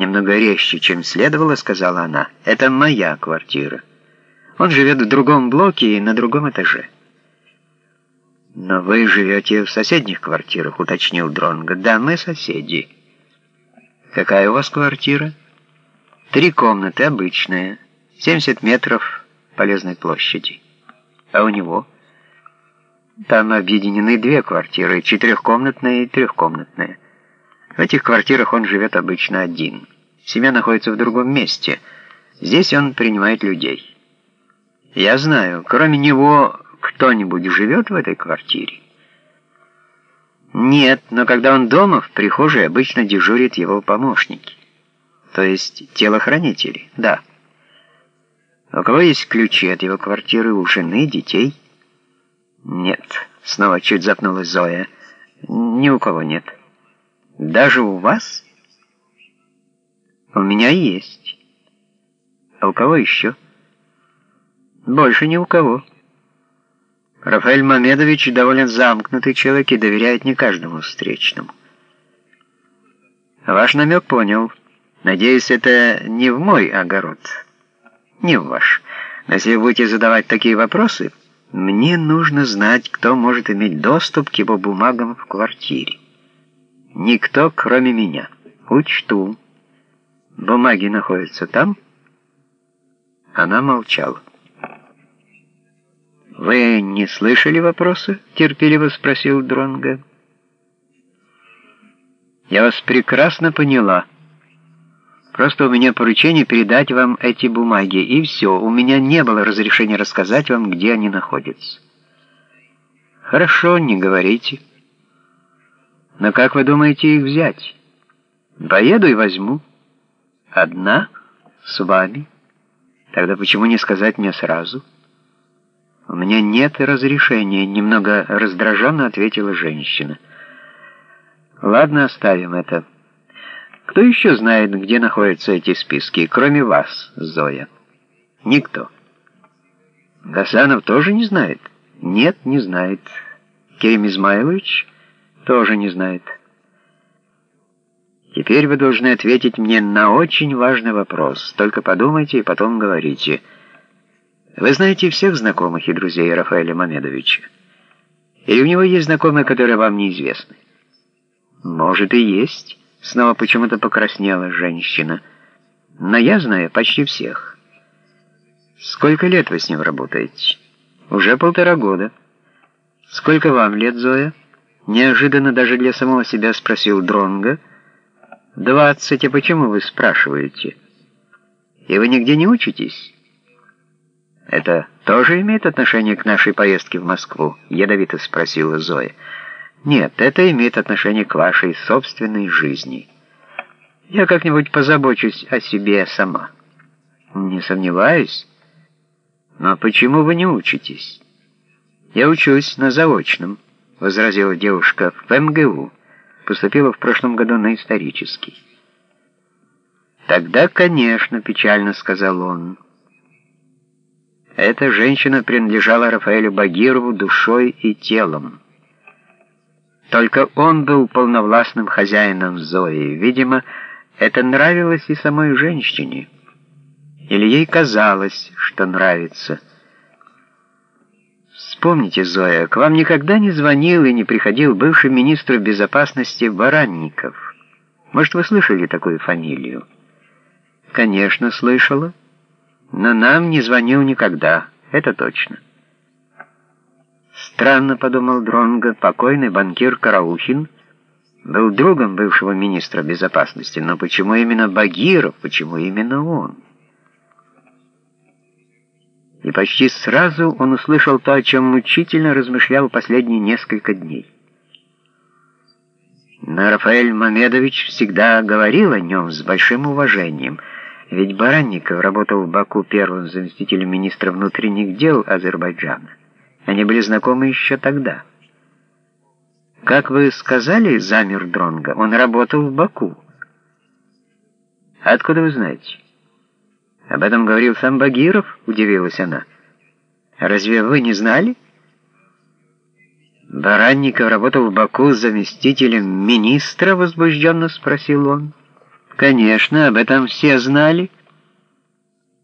Немного резче, чем следовало, сказала она. «Это моя квартира. Он живет в другом блоке и на другом этаже». «Но вы живете в соседних квартирах», — уточнил Дронго. «Да, мы соседи». «Какая у вас квартира?» «Три комнаты, обычная, 70 метров полезной площади». «А у него?» «Там объединены две квартиры, четырехкомнатная и трехкомнатная». В этих квартирах он живет обычно один. Семья находится в другом месте. Здесь он принимает людей. Я знаю, кроме него кто-нибудь живет в этой квартире? Нет, но когда он дома, в прихожей обычно дежурят его помощники. То есть телохранители, да. У кого есть ключи от его квартиры, у жены, детей? Нет, снова чуть запнулась Зоя. Ни у кого нет. Даже у вас? У меня есть. А у кого еще? Больше ни у кого. Рафаэль Мамедович довольно замкнутый человек и доверяет не каждому встречному. Ваш намек понял. Надеюсь, это не в мой огород. Не в ваш. Но если вы будете задавать такие вопросы, мне нужно знать, кто может иметь доступ к его бумагам в квартире. Никто, кроме меня. Учту. Бумаги находятся там? Она молчала. «Вы не слышали вопроса?» — терпеливо спросил Дронга. «Я вас прекрасно поняла. Просто у меня поручение передать вам эти бумаги, и все. У меня не было разрешения рассказать вам, где они находятся». «Хорошо, не говорите». Но как вы думаете их взять? Поеду и возьму. Одна? С вами? Тогда почему не сказать мне сразу? У меня нет разрешения, немного раздраженно ответила женщина. Ладно, оставим это. Кто еще знает, где находятся эти списки, кроме вас, Зоя? Никто. Гасанов тоже не знает? Нет, не знает. Керим Измайлович... Тоже не знает. Теперь вы должны ответить мне на очень важный вопрос. Только подумайте и потом говорите. Вы знаете всех знакомых и друзей Рафаэля Мамедовича? Или у него есть знакомые, которые вам неизвестны? Может и есть. Снова почему-то покраснела женщина. Но я знаю почти всех. Сколько лет вы с ним работаете? Уже полтора года. Сколько вам лет, Зоя? Неожиданно даже для самого себя спросил Дронга. «Двадцать, а почему вы спрашиваете? И вы нигде не учитесь?» «Это тоже имеет отношение к нашей поездке в Москву?» — ядовито спросила Зоя. «Нет, это имеет отношение к вашей собственной жизни. Я как-нибудь позабочусь о себе сама». «Не сомневаюсь. Но почему вы не учитесь?» «Я учусь на заочном». — возразила девушка, — в МГУ. Поступила в прошлом году на исторический. «Тогда, конечно», — печально сказал он. Эта женщина принадлежала Рафаэлю Багирову душой и телом. Только он был полновластным хозяином Зои. Видимо, это нравилось и самой женщине. Или ей казалось, что нравится — Вспомните, Зоя, к вам никогда не звонил и не приходил бывший министр безопасности Баранников. Может, вы слышали такую фамилию? Конечно, слышала. Но нам не звонил никогда, это точно. Странно, подумал Дронго, покойный банкир Караухин был другом бывшего министра безопасности, но почему именно Багиров, почему именно он? И почти сразу он услышал то, о чем мучительно размышлял последние несколько дней. Но Рафаэль Мамедович всегда говорил о нем с большим уважением, ведь Баранников работал в Баку первым заместителем министра внутренних дел Азербайджана. Они были знакомы еще тогда. «Как вы сказали, замер Дронга, он работал в Баку». «Откуда вы знаете?» «Об этом говорил сам Багиров?» — удивилась она. «Разве вы не знали?» «Баранников работал в Баку заместителем министра?» — возбужденно спросил он. Конечно, об этом все знали.